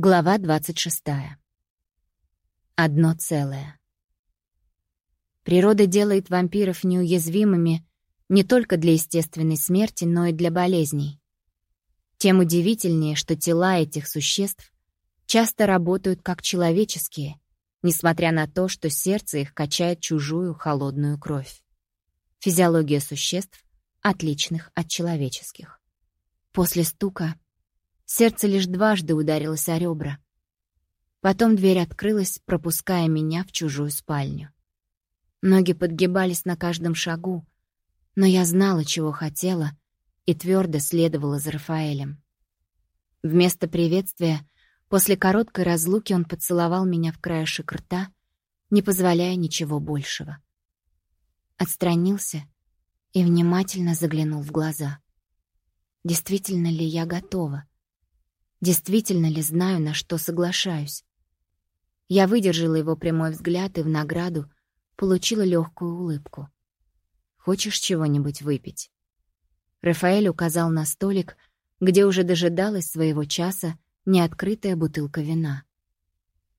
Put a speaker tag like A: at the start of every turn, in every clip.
A: Глава 26. Одно целое. Природа делает вампиров неуязвимыми не только для естественной смерти, но и для болезней. Тем удивительнее, что тела этих существ часто работают как человеческие, несмотря на то, что сердце их качает чужую холодную кровь. Физиология существ, отличных от человеческих. После стука Сердце лишь дважды ударилось о ребра. Потом дверь открылась, пропуская меня в чужую спальню. Ноги подгибались на каждом шагу, но я знала, чего хотела, и твердо следовала за Рафаэлем. Вместо приветствия, после короткой разлуки он поцеловал меня в краешек рта, не позволяя ничего большего. Отстранился и внимательно заглянул в глаза. Действительно ли я готова? Действительно ли знаю, на что соглашаюсь? Я выдержала его прямой взгляд и в награду получила легкую улыбку. «Хочешь чего-нибудь выпить?» Рафаэль указал на столик, где уже дожидалась своего часа неоткрытая бутылка вина.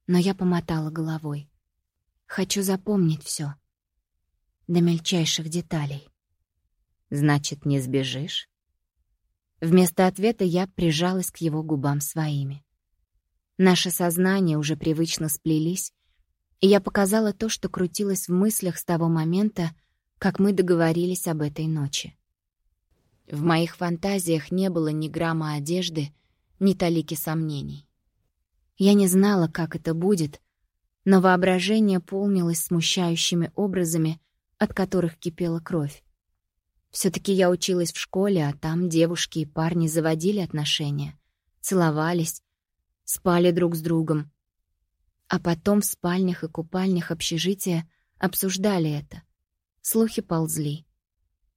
A: Но я помотала головой. Хочу запомнить все До мельчайших деталей. «Значит, не сбежишь?» Вместо ответа я прижалась к его губам своими. Наши сознания уже привычно сплелись, и я показала то, что крутилось в мыслях с того момента, как мы договорились об этой ночи. В моих фантазиях не было ни грамма одежды, ни талики сомнений. Я не знала, как это будет, но воображение полнилось смущающими образами, от которых кипела кровь. Все-таки я училась в школе, а там девушки и парни заводили отношения, целовались, спали друг с другом. А потом в спальнях и купальнях общежития обсуждали это. Слухи ползли.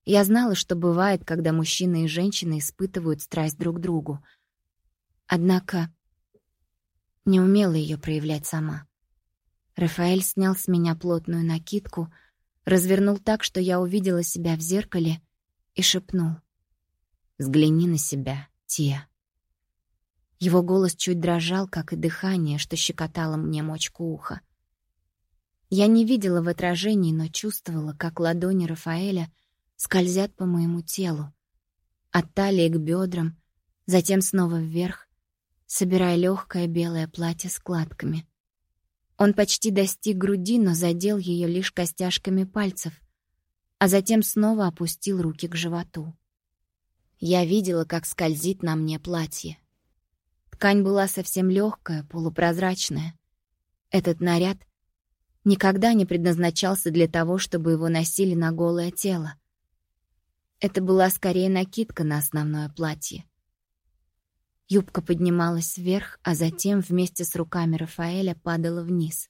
A: Я знала, что бывает, когда мужчина и женщина испытывают страсть друг к другу. Однако не умела ее проявлять сама. Рафаэль снял с меня плотную накидку, развернул так, что я увидела себя в зеркале и шепнул. «Взгляни на себя, Тия». Его голос чуть дрожал, как и дыхание, что щекотало мне мочку уха. Я не видела в отражении, но чувствовала, как ладони Рафаэля скользят по моему телу, от талии к бедрам, затем снова вверх, собирая легкое белое платье складками. Он почти достиг груди, но задел ее лишь костяшками пальцев, а затем снова опустил руки к животу. Я видела, как скользит на мне платье. Ткань была совсем легкая, полупрозрачная. Этот наряд никогда не предназначался для того, чтобы его носили на голое тело. Это была скорее накидка на основное платье. Юбка поднималась вверх, а затем вместе с руками Рафаэля падала вниз.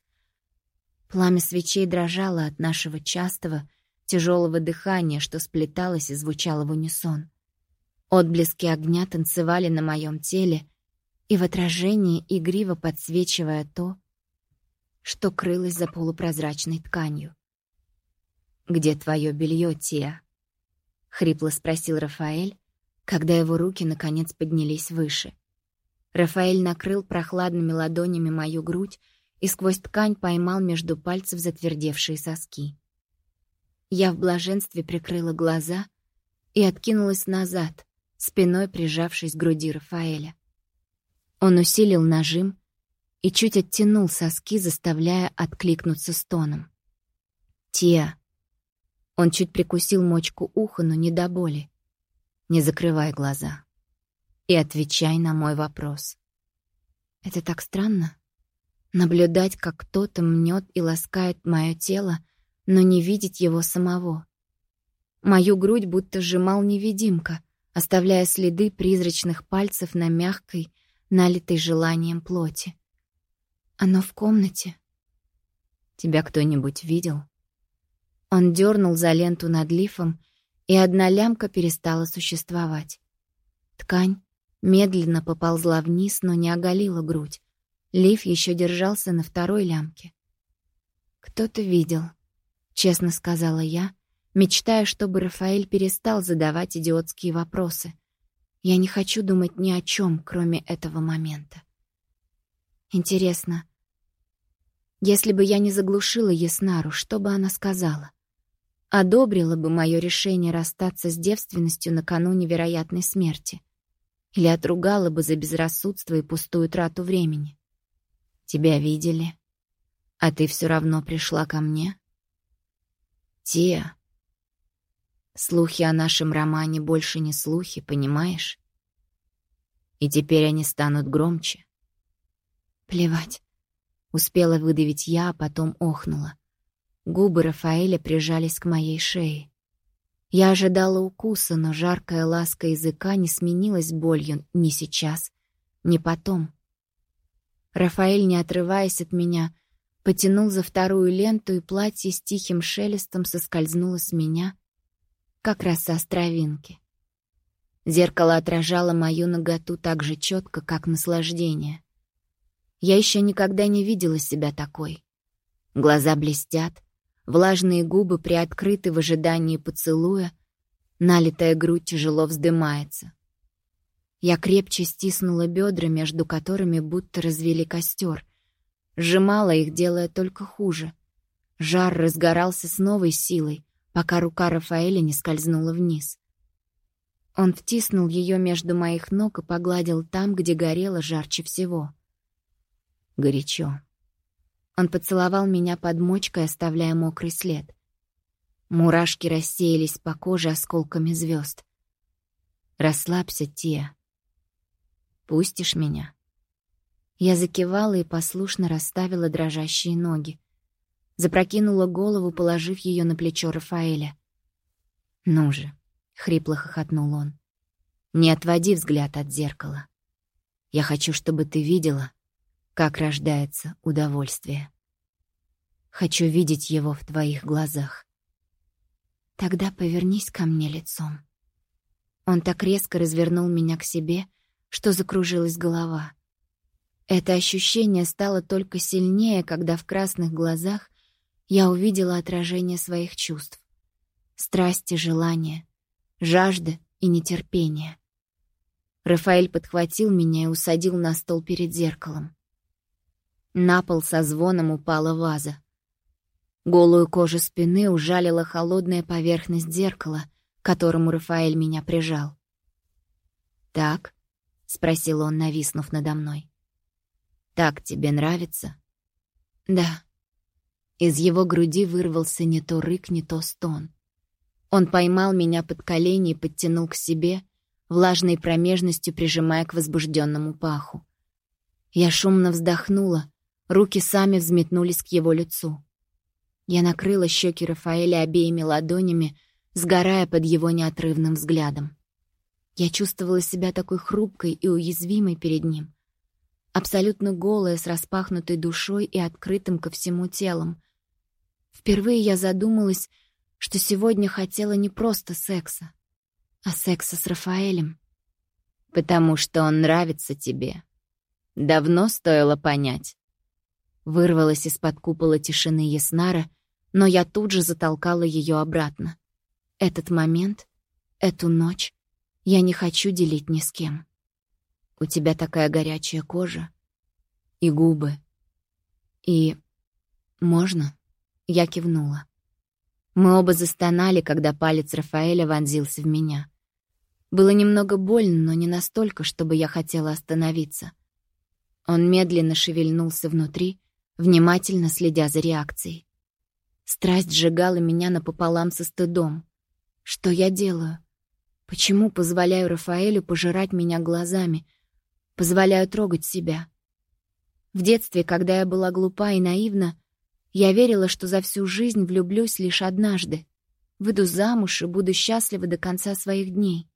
A: Пламя свечей дрожало от нашего частого, тяжелого дыхания, что сплеталось и звучало в унисон. Отблески огня танцевали на моем теле и в отражении игриво подсвечивая то, что крылось за полупрозрачной тканью. «Где твое белье, Тия?» — хрипло спросил Рафаэль, когда его руки наконец поднялись выше. Рафаэль накрыл прохладными ладонями мою грудь и сквозь ткань поймал между пальцев затвердевшие соски. Я в блаженстве прикрыла глаза и откинулась назад, спиной прижавшись к груди Рафаэля. Он усилил нажим и чуть оттянул соски, заставляя откликнуться стоном. «Тия!» Он чуть прикусил мочку уха, но не до боли. Не закрывай глаза. И отвечай на мой вопрос. Это так странно. Наблюдать, как кто-то мнет и ласкает мое тело, но не видеть его самого. Мою грудь будто сжимал невидимка, оставляя следы призрачных пальцев на мягкой, налитой желанием плоти. Оно в комнате. Тебя кто-нибудь видел? Он дернул за ленту над лифом, и одна лямка перестала существовать. Ткань медленно поползла вниз, но не оголила грудь. Лиф еще держался на второй лямке. «Кто-то видел», — честно сказала я, мечтая, чтобы Рафаэль перестал задавать идиотские вопросы. Я не хочу думать ни о чем, кроме этого момента. Интересно, если бы я не заглушила Яснару, что бы она сказала? Одобрила бы мое решение расстаться с девственностью накануне вероятной смерти? Или отругала бы за безрассудство и пустую трату времени? Тебя видели, а ты все равно пришла ко мне? Тия, слухи о нашем романе больше не слухи, понимаешь? И теперь они станут громче. Плевать. Успела выдавить я, а потом охнула. Губы Рафаэля прижались к моей шее. Я ожидала укуса, но жаркая ласка языка не сменилась болью ни сейчас, ни потом. Рафаэль, не отрываясь от меня, потянул за вторую ленту, и платье с тихим шелестом соскользнуло с меня, как роса с травинки. Зеркало отражало мою наготу так же четко, как наслаждение. Я еще никогда не видела себя такой. Глаза блестят, влажные губы приоткрыты в ожидании поцелуя, налитая грудь тяжело вздымается. Я крепче стиснула бедра, между которыми будто развели костер, сжимала их, делая только хуже. Жар разгорался с новой силой, пока рука Рафаэля не скользнула вниз. Он втиснул ее между моих ног и погладил там, где горело жарче всего — горячо. Он поцеловал меня под мочкой, оставляя мокрый след. Мурашки рассеялись по коже осколками звезд. «Расслабься, Тия. Пустишь меня?» Я закивала и послушно расставила дрожащие ноги. Запрокинула голову, положив ее на плечо Рафаэля. «Ну же», — хрипло хохотнул он, — «не отводи взгляд от зеркала. Я хочу, чтобы ты видела, как рождается удовольствие. Хочу видеть его в твоих глазах. Тогда повернись ко мне лицом. Он так резко развернул меня к себе, что закружилась голова. Это ощущение стало только сильнее, когда в красных глазах я увидела отражение своих чувств. Страсти, желания, жажда и нетерпение. Рафаэль подхватил меня и усадил на стол перед зеркалом. На пол со звоном упала ваза. Голую кожу спины ужалила холодная поверхность зеркала, к которому Рафаэль меня прижал. «Так?» — спросил он, нависнув надо мной. «Так тебе нравится?» «Да». Из его груди вырвался не то рык, не то стон. Он поймал меня под колени и подтянул к себе, влажной промежностью прижимая к возбужденному паху. Я шумно вздохнула, Руки сами взметнулись к его лицу. Я накрыла щеки Рафаэля обеими ладонями, сгорая под его неотрывным взглядом. Я чувствовала себя такой хрупкой и уязвимой перед ним. Абсолютно голая, с распахнутой душой и открытым ко всему телом. Впервые я задумалась, что сегодня хотела не просто секса, а секса с Рафаэлем. «Потому что он нравится тебе. Давно стоило понять». Вырвалась из-под купола тишины Яснара, но я тут же затолкала ее обратно. Этот момент, эту ночь я не хочу делить ни с кем. У тебя такая горячая кожа и губы. И... можно? Я кивнула. Мы оба застонали, когда палец Рафаэля вонзился в меня. Было немного больно, но не настолько, чтобы я хотела остановиться. Он медленно шевельнулся внутри, внимательно следя за реакцией. Страсть сжигала меня напополам со стыдом. Что я делаю? Почему позволяю Рафаэлю пожирать меня глазами? Позволяю трогать себя? В детстве, когда я была глупа и наивна, я верила, что за всю жизнь влюблюсь лишь однажды. Выйду замуж и буду счастлива до конца своих дней.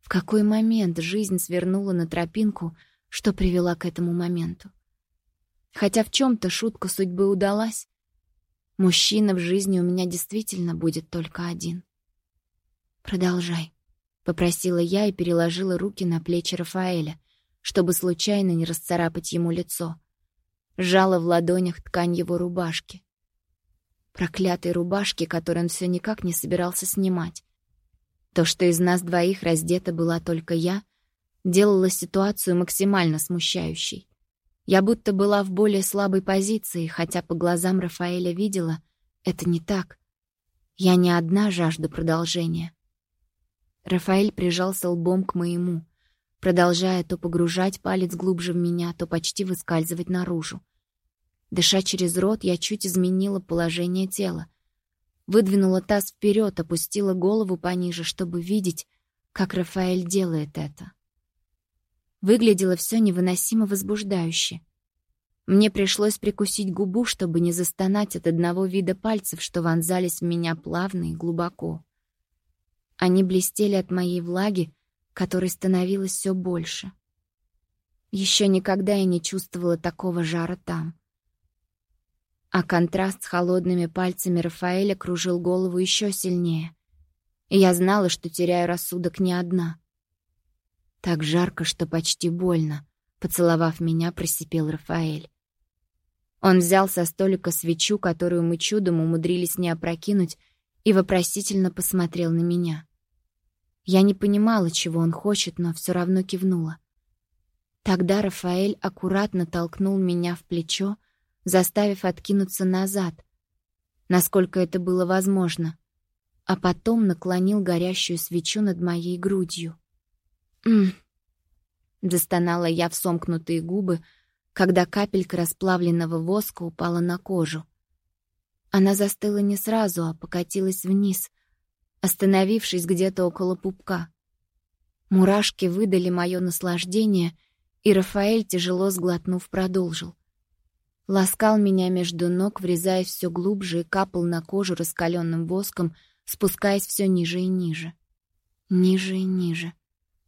A: В какой момент жизнь свернула на тропинку, что привела к этому моменту? Хотя в чем-то шутка судьбы удалась. Мужчина в жизни у меня действительно будет только один. «Продолжай», — попросила я и переложила руки на плечи Рафаэля, чтобы случайно не расцарапать ему лицо. Сжала в ладонях ткань его рубашки. Проклятой рубашки, которую он все никак не собирался снимать. То, что из нас двоих раздета была только я, делало ситуацию максимально смущающей. Я будто была в более слабой позиции, хотя по глазам Рафаэля видела, это не так. Я не одна жажду продолжения. Рафаэль прижался лбом к моему, продолжая то погружать палец глубже в меня, то почти выскальзывать наружу. Дыша через рот, я чуть изменила положение тела. Выдвинула таз вперед, опустила голову пониже, чтобы видеть, как Рафаэль делает это. Выглядело все невыносимо возбуждающе. Мне пришлось прикусить губу, чтобы не застонать от одного вида пальцев, что вонзались в меня плавно и глубоко. Они блестели от моей влаги, которой становилось все больше. Еще никогда я не чувствовала такого жара там. А контраст с холодными пальцами Рафаэля кружил голову еще сильнее. И я знала, что теряю рассудок не одна — так жарко, что почти больно. Поцеловав меня, просипел Рафаэль. Он взял со столика свечу, которую мы чудом умудрились не опрокинуть, и вопросительно посмотрел на меня. Я не понимала, чего он хочет, но все равно кивнула. Тогда Рафаэль аккуратно толкнул меня в плечо, заставив откинуться назад, насколько это было возможно, а потом наклонил горящую свечу над моей грудью. «М-м-м», застонала я в сомкнутые губы, когда капелька расплавленного воска упала на кожу. Она застыла не сразу, а покатилась вниз, остановившись где-то около пупка. Мурашки выдали мое наслаждение, и Рафаэль, тяжело сглотнув, продолжил. Ласкал меня между ног, врезаясь все глубже и капал на кожу раскаленным воском, спускаясь все ниже и ниже. Ниже и ниже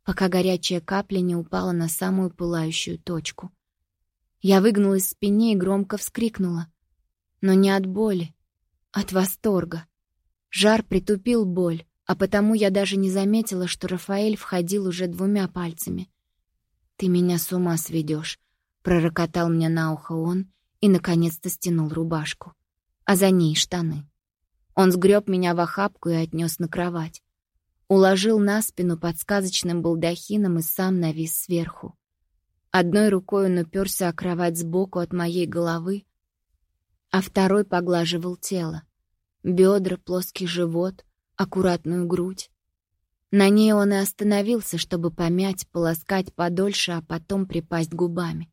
A: пока горячая капля не упала на самую пылающую точку. Я выгнулась в спине и громко вскрикнула. Но не от боли, от восторга. Жар притупил боль, а потому я даже не заметила, что Рафаэль входил уже двумя пальцами. «Ты меня с ума сведешь», — пророкотал мне на ухо он и, наконец-то, стянул рубашку. А за ней штаны. Он сгреб меня в охапку и отнес на кровать уложил на спину под сказочным балдахином и сам навис сверху. Одной рукой он уперся о кровать сбоку от моей головы, а второй поглаживал тело. Бедра, плоский живот, аккуратную грудь. На ней он и остановился, чтобы помять, полоскать подольше, а потом припасть губами.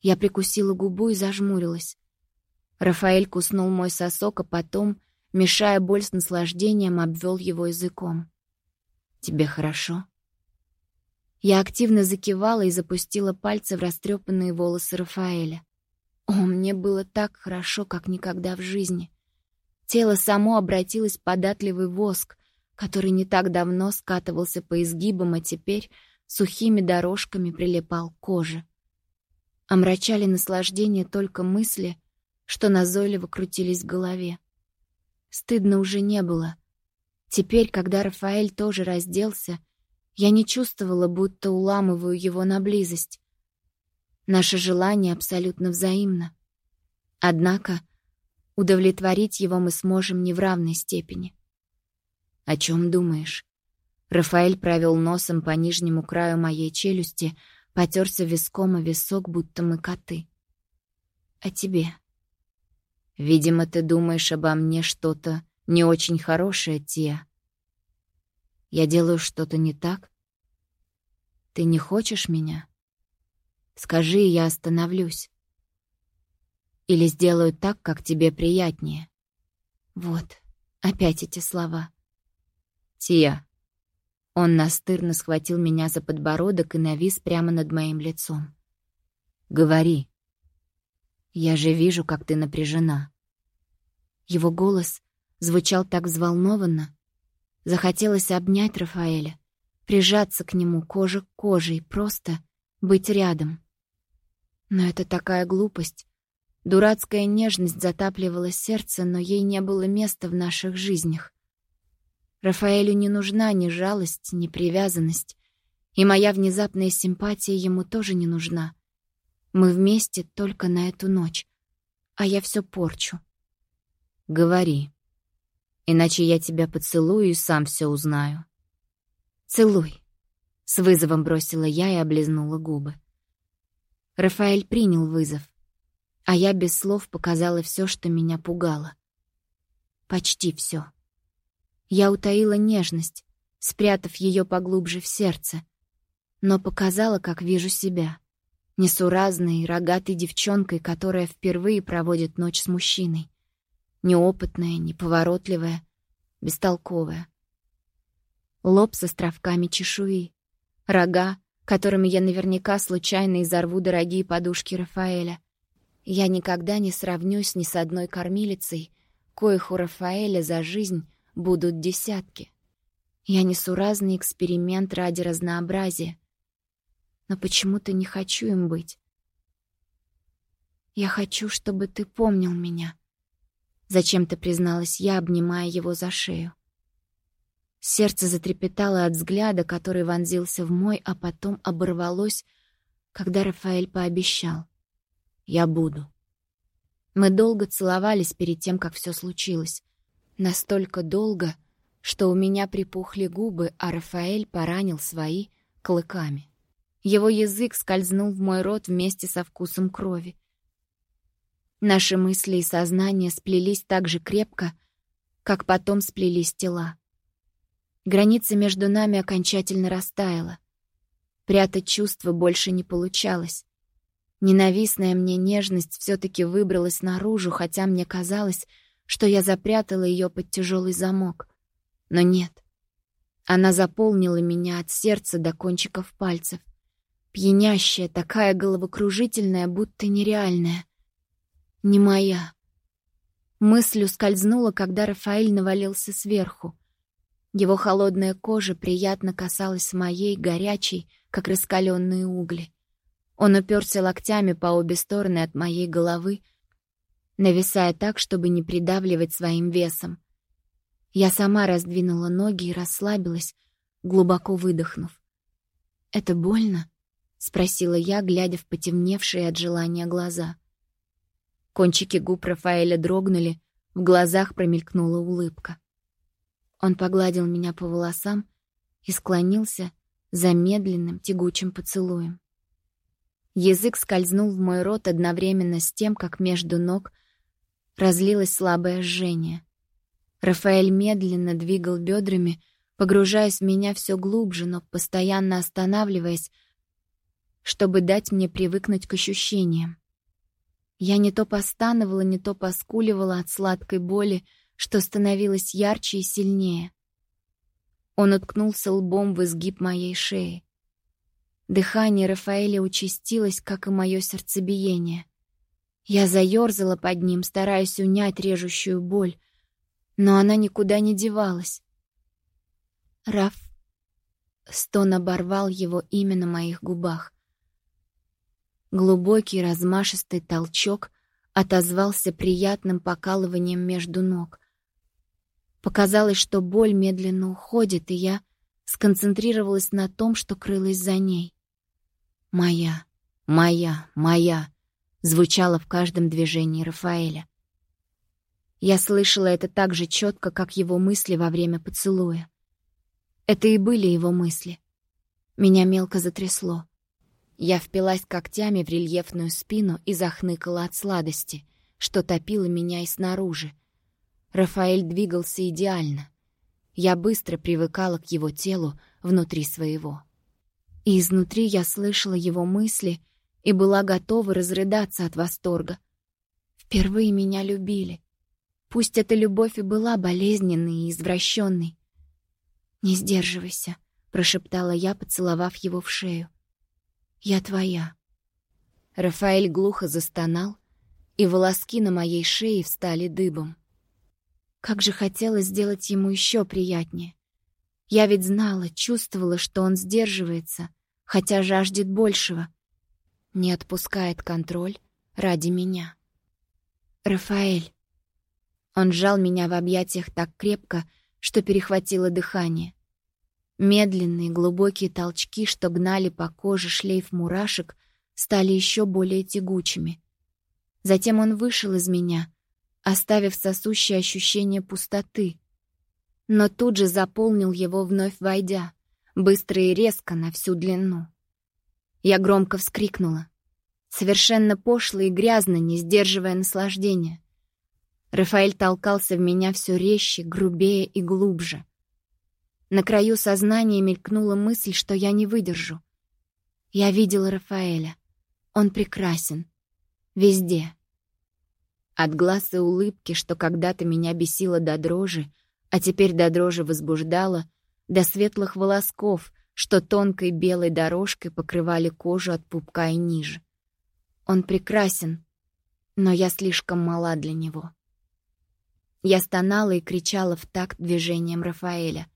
A: Я прикусила губу и зажмурилась. Рафаэль куснул мой сосок, а потом, мешая боль с наслаждением, обвел его языком. Тебе хорошо?» Я активно закивала и запустила пальцы в растрепанные волосы Рафаэля. О, мне было так хорошо, как никогда в жизни. Тело само обратилось в податливый воск, который не так давно скатывался по изгибам, а теперь сухими дорожками прилипал к коже. Омрачали наслаждение только мысли, что назойливо крутились в голове. Стыдно уже не было — Теперь, когда Рафаэль тоже разделся, я не чувствовала, будто уламываю его на близость. Наше желание абсолютно взаимно. Однако удовлетворить его мы сможем не в равной степени. «О чем думаешь?» Рафаэль провел носом по нижнему краю моей челюсти, потерся виском о висок, будто мы коты. «О тебе». «Видимо, ты думаешь обо мне что-то не очень хорошее, Тия. Я делаю что-то не так? Ты не хочешь меня? Скажи, я остановлюсь. Или сделаю так, как тебе приятнее. Вот, опять эти слова. Тия. Он настырно схватил меня за подбородок и навис прямо над моим лицом. «Говори. Я же вижу, как ты напряжена». Его голос звучал так взволнованно. Захотелось обнять Рафаэля, прижаться к нему кожа к коже и просто быть рядом. Но это такая глупость. Дурацкая нежность затапливала сердце, но ей не было места в наших жизнях. Рафаэлю не нужна ни жалость, ни привязанность, и моя внезапная симпатия ему тоже не нужна. Мы вместе только на эту ночь, а я все порчу. «Говори», Иначе я тебя поцелую и сам все узнаю. «Целуй», — с вызовом бросила я и облизнула губы. Рафаэль принял вызов, а я без слов показала все, что меня пугало. Почти все. Я утаила нежность, спрятав ее поглубже в сердце, но показала, как вижу себя. Несуразной, рогатой девчонкой, которая впервые проводит ночь с мужчиной. Неопытная, неповоротливая, бестолковая. Лоб с островками чешуи, рога, которыми я наверняка случайно изорву дорогие подушки Рафаэля. Я никогда не сравнюсь ни с одной кормилицей, коих у Рафаэля за жизнь будут десятки. Я несуразный эксперимент ради разнообразия, но почему-то не хочу им быть. «Я хочу, чтобы ты помнил меня», — зачем-то призналась я, обнимая его за шею. Сердце затрепетало от взгляда, который вонзился в мой, а потом оборвалось, когда Рафаэль пообещал. «Я буду». Мы долго целовались перед тем, как все случилось. Настолько долго, что у меня припухли губы, а Рафаэль поранил свои клыками. Его язык скользнул в мой рот вместе со вкусом крови. Наши мысли и сознание сплелись так же крепко, как потом сплелись тела. Граница между нами окончательно растаяла. Прятать чувства больше не получалось. Ненавистная мне нежность все таки выбралась наружу, хотя мне казалось, что я запрятала ее под тяжелый замок. Но нет. Она заполнила меня от сердца до кончиков пальцев. Пьянящая, такая головокружительная, будто нереальная. Не моя. Мысль ускользнула, когда Рафаэль навалился сверху. Его холодная кожа приятно касалась моей, горячей, как раскаленные угли. Он уперся локтями по обе стороны от моей головы, нависая так, чтобы не придавливать своим весом. Я сама раздвинула ноги и расслабилась, глубоко выдохнув. «Это больно?» — спросила я, глядя в потемневшие от желания глаза. Кончики губ Рафаэля дрогнули, в глазах промелькнула улыбка. Он погладил меня по волосам и склонился за медленным тягучим поцелуем. Язык скользнул в мой рот одновременно с тем, как между ног разлилось слабое жжение. Рафаэль медленно двигал бедрами, погружаясь в меня все глубже, но постоянно останавливаясь, чтобы дать мне привыкнуть к ощущениям. Я не то постановала, не то поскуливала от сладкой боли, что становилось ярче и сильнее. Он уткнулся лбом в изгиб моей шеи. Дыхание Рафаэля участилось, как и мое сердцебиение. Я заёрзала под ним, стараясь унять режущую боль, но она никуда не девалась. Раф... Стон оборвал его имя на моих губах. Глубокий размашистый толчок отозвался приятным покалыванием между ног. Показалось, что боль медленно уходит, и я сконцентрировалась на том, что крылась за ней. «Моя, моя, моя!» звучало в каждом движении Рафаэля. Я слышала это так же четко, как его мысли во время поцелуя. Это и были его мысли. Меня мелко затрясло. Я впилась когтями в рельефную спину и захныкала от сладости, что топило меня и снаружи. Рафаэль двигался идеально. Я быстро привыкала к его телу внутри своего. И изнутри я слышала его мысли и была готова разрыдаться от восторга. Впервые меня любили. Пусть эта любовь и была болезненной и извращенной. «Не сдерживайся», — прошептала я, поцеловав его в шею. Я твоя». Рафаэль глухо застонал, и волоски на моей шее встали дыбом. Как же хотелось сделать ему еще приятнее. Я ведь знала, чувствовала, что он сдерживается, хотя жаждет большего. Не отпускает контроль ради меня. «Рафаэль». Он сжал меня в объятиях так крепко, что перехватило дыхание. Медленные глубокие толчки, что гнали по коже шлейф мурашек, стали еще более тягучими. Затем он вышел из меня, оставив сосущее ощущение пустоты, но тут же заполнил его вновь войдя, быстро и резко на всю длину. Я громко вскрикнула. Совершенно пошло и грязно, не сдерживая наслаждения. Рафаэль толкался в меня все резче, грубее и глубже. На краю сознания мелькнула мысль, что я не выдержу. Я видела Рафаэля. Он прекрасен. Везде. От глаз и улыбки, что когда-то меня бесило до дрожи, а теперь до дрожи возбуждало, до светлых волосков, что тонкой белой дорожкой покрывали кожу от пупка и ниже. Он прекрасен, но я слишком мала для него. Я стонала и кричала в такт движением Рафаэля.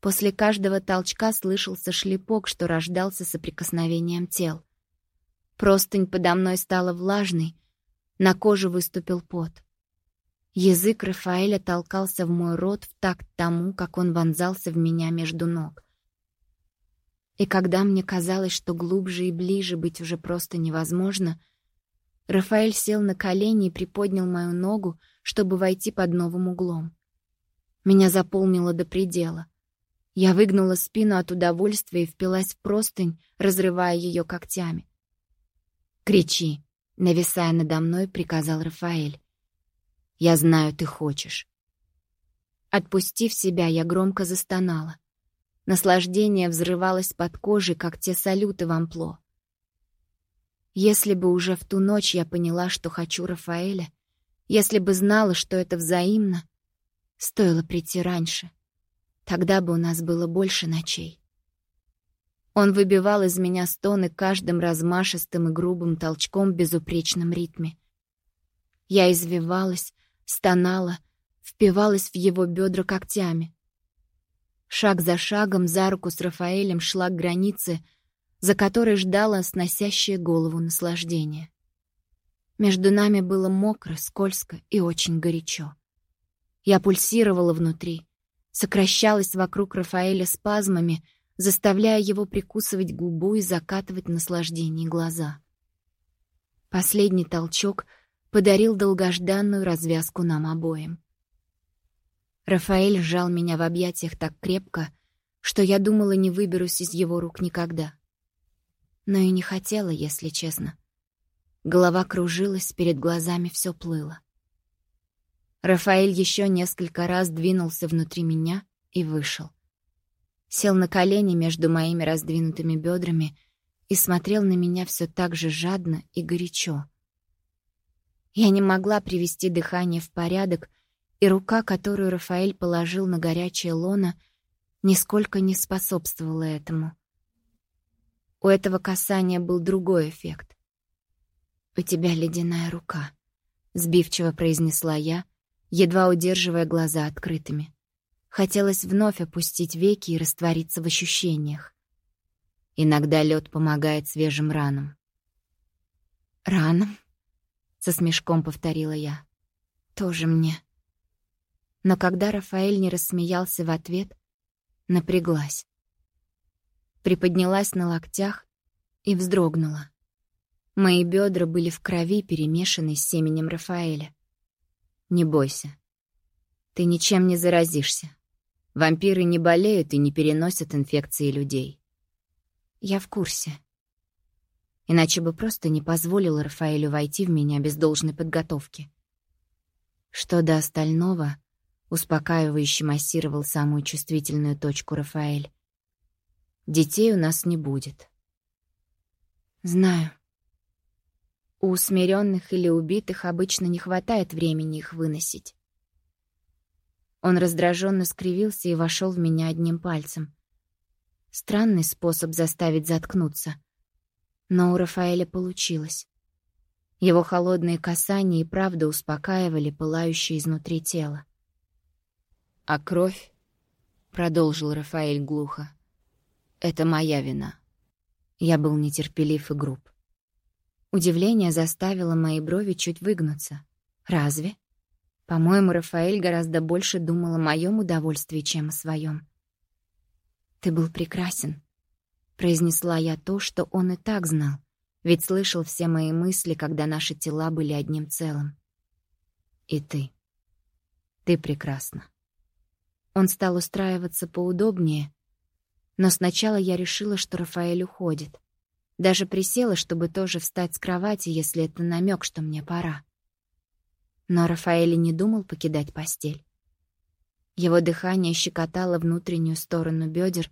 A: После каждого толчка слышался шлепок, что рождался соприкосновением тел. Простынь подо мной стала влажной, на коже выступил пот. Язык Рафаэля толкался в мой рот в такт тому, как он вонзался в меня между ног. И когда мне казалось, что глубже и ближе быть уже просто невозможно, Рафаэль сел на колени и приподнял мою ногу, чтобы войти под новым углом. Меня заполнило до предела. Я выгнула спину от удовольствия и впилась в простынь, разрывая ее когтями. «Кричи!» — нависая надо мной, приказал Рафаэль. «Я знаю, ты хочешь». Отпустив себя, я громко застонала. Наслаждение взрывалось под кожей, как те салюты в ампло. Если бы уже в ту ночь я поняла, что хочу Рафаэля, если бы знала, что это взаимно, стоило прийти раньше. Тогда бы у нас было больше ночей. Он выбивал из меня стоны каждым размашистым и грубым толчком в безупречном ритме. Я извивалась, стонала, впивалась в его бедра когтями. Шаг за шагом за руку с Рафаэлем шла к границе, за которой ждала сносящее голову наслаждение. Между нами было мокро, скользко и очень горячо. Я пульсировала внутри, сокращалась вокруг Рафаэля спазмами, заставляя его прикусывать губу и закатывать наслаждение глаза. Последний толчок подарил долгожданную развязку нам обоим. Рафаэль сжал меня в объятиях так крепко, что я думала, не выберусь из его рук никогда. Но и не хотела, если честно. Голова кружилась, перед глазами все плыло. Рафаэль еще несколько раз двинулся внутри меня и вышел. Сел на колени между моими раздвинутыми бедрами и смотрел на меня все так же жадно и горячо. Я не могла привести дыхание в порядок, и рука, которую Рафаэль положил на горячее лоно, нисколько не способствовала этому. У этого касания был другой эффект. «У тебя ледяная рука», — сбивчиво произнесла я, едва удерживая глаза открытыми. Хотелось вновь опустить веки и раствориться в ощущениях. Иногда лед помогает свежим ранам. «Ранам?» — со смешком повторила я. «Тоже мне». Но когда Рафаэль не рассмеялся в ответ, напряглась. Приподнялась на локтях и вздрогнула. Мои бедра были в крови, перемешанной с семенем Рафаэля. «Не бойся. Ты ничем не заразишься. Вампиры не болеют и не переносят инфекции людей». «Я в курсе», иначе бы просто не позволила Рафаэлю войти в меня без должной подготовки. Что до остального, Успокаивающе массировал самую чувствительную точку Рафаэль. «Детей у нас не будет». «Знаю. У усмиренных или убитых обычно не хватает времени их выносить». Он раздраженно скривился и вошел в меня одним пальцем. Странный способ заставить заткнуться. Но у Рафаэля получилось. Его холодные касания и правда успокаивали пылающее изнутри тело. «А кровь?» — продолжил Рафаэль глухо. «Это моя вина. Я был нетерпелив и груб. Удивление заставило мои брови чуть выгнуться. Разве? По-моему, Рафаэль гораздо больше думал о моем удовольствии, чем о своем. «Ты был прекрасен», — произнесла я то, что он и так знал, ведь слышал все мои мысли, когда наши тела были одним целым. «И ты. Ты прекрасна». Он стал устраиваться поудобнее, но сначала я решила, что Рафаэль уходит. Даже присела, чтобы тоже встать с кровати, если это намек, что мне пора. Но Рафаэль не думал покидать постель. Его дыхание щекотало внутреннюю сторону бедер,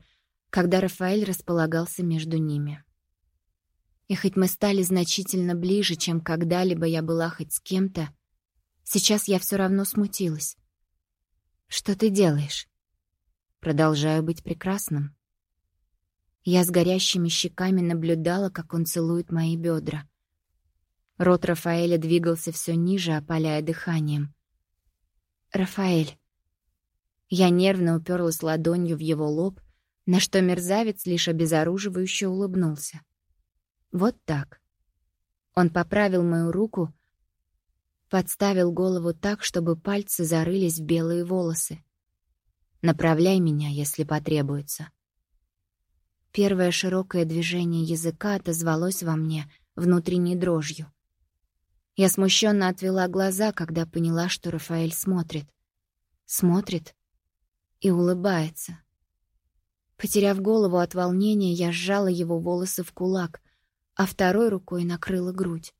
A: когда Рафаэль располагался между ними. И хоть мы стали значительно ближе, чем когда-либо я была хоть с кем-то, сейчас я все равно смутилась. «Что ты делаешь?» «Продолжаю быть прекрасным». Я с горящими щеками наблюдала, как он целует мои бедра. Рот Рафаэля двигался все ниже, опаляя дыханием. «Рафаэль». Я нервно уперлась ладонью в его лоб, на что мерзавец лишь обезоруживающе улыбнулся. Вот так. Он поправил мою руку, подставил голову так, чтобы пальцы зарылись в белые волосы. «Направляй меня, если потребуется». Первое широкое движение языка отозвалось во мне внутренней дрожью. Я смущенно отвела глаза, когда поняла, что Рафаэль смотрит. Смотрит и улыбается. Потеряв голову от волнения, я сжала его волосы в кулак, а второй рукой накрыла грудь.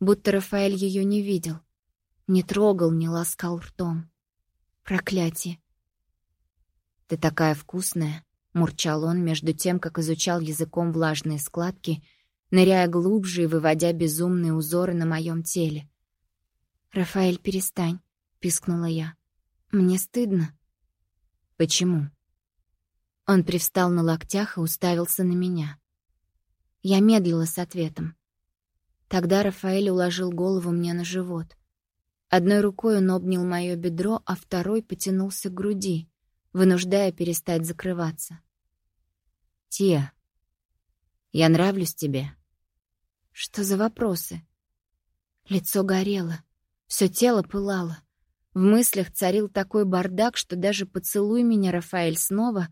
A: Будто Рафаэль ее не видел. Не трогал, не ласкал ртом. Проклятие. «Ты такая вкусная!» — мурчал он между тем, как изучал языком влажные складки, ныряя глубже и выводя безумные узоры на моем теле. «Рафаэль, перестань!» — пискнула я. «Мне стыдно». «Почему?» Он привстал на локтях и уставился на меня. Я медлила с ответом. Тогда Рафаэль уложил голову мне на живот. Одной рукой он обнял мое бедро, а второй потянулся к груди, вынуждая перестать закрываться. «Тия, я нравлюсь тебе?» «Что за вопросы?» Лицо горело, все тело пылало. В мыслях царил такой бардак, что даже поцелуй меня, Рафаэль, снова,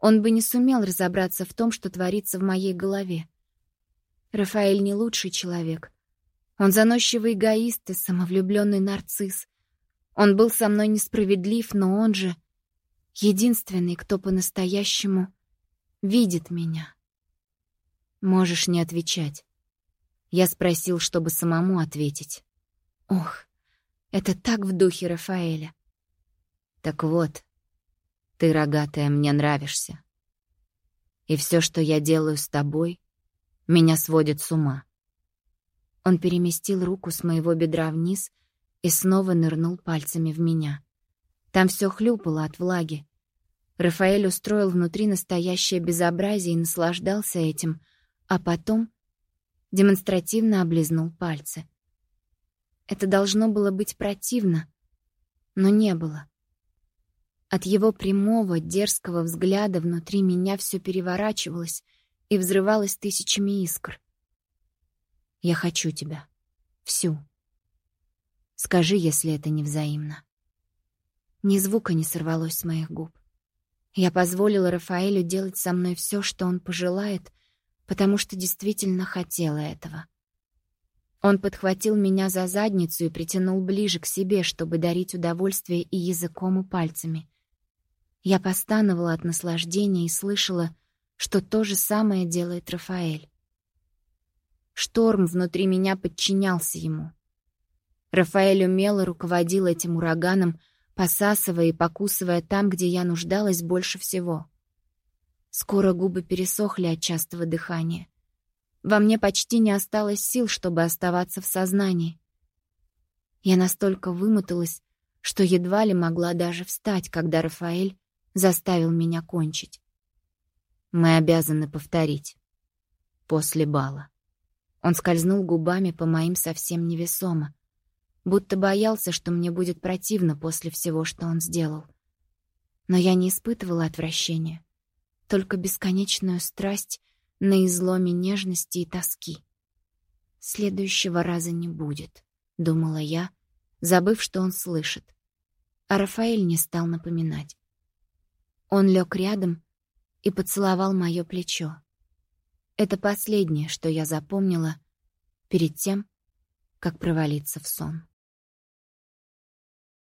A: он бы не сумел разобраться в том, что творится в моей голове. Рафаэль не лучший человек. Он заносчивый эгоист и самовлюбленный нарцисс. Он был со мной несправедлив, но он же единственный, кто по-настоящему видит меня. Можешь не отвечать. Я спросил, чтобы самому ответить. Ох, это так в духе Рафаэля. Так вот, ты, рогатая, мне нравишься. И все, что я делаю с тобой, меня сводит с ума. Он переместил руку с моего бедра вниз и снова нырнул пальцами в меня. Там все хлюпало от влаги. Рафаэль устроил внутри настоящее безобразие и наслаждался этим, а потом демонстративно облизнул пальцы. Это должно было быть противно, но не было. От его прямого, дерзкого взгляда внутри меня все переворачивалось — и взрывалась тысячами искр. «Я хочу тебя. Всю. Скажи, если это не взаимно». Ни звука не сорвалось с моих губ. Я позволила Рафаэлю делать со мной все, что он пожелает, потому что действительно хотела этого. Он подхватил меня за задницу и притянул ближе к себе, чтобы дарить удовольствие и языком, и пальцами. Я постановала от наслаждения и слышала, что то же самое делает Рафаэль. Шторм внутри меня подчинялся ему. Рафаэль умело руководил этим ураганом, посасывая и покусывая там, где я нуждалась больше всего. Скоро губы пересохли от частого дыхания. Во мне почти не осталось сил, чтобы оставаться в сознании. Я настолько вымоталась, что едва ли могла даже встать, когда Рафаэль заставил меня кончить. Мы обязаны повторить. После бала. Он скользнул губами по моим совсем невесомо, будто боялся, что мне будет противно после всего, что он сделал. Но я не испытывала отвращения, только бесконечную страсть на изломе нежности и тоски. «Следующего раза не будет», — думала я, забыв, что он слышит. А Рафаэль не стал напоминать. Он лег рядом и поцеловал мое плечо. Это последнее, что я запомнила перед тем, как провалиться в сон.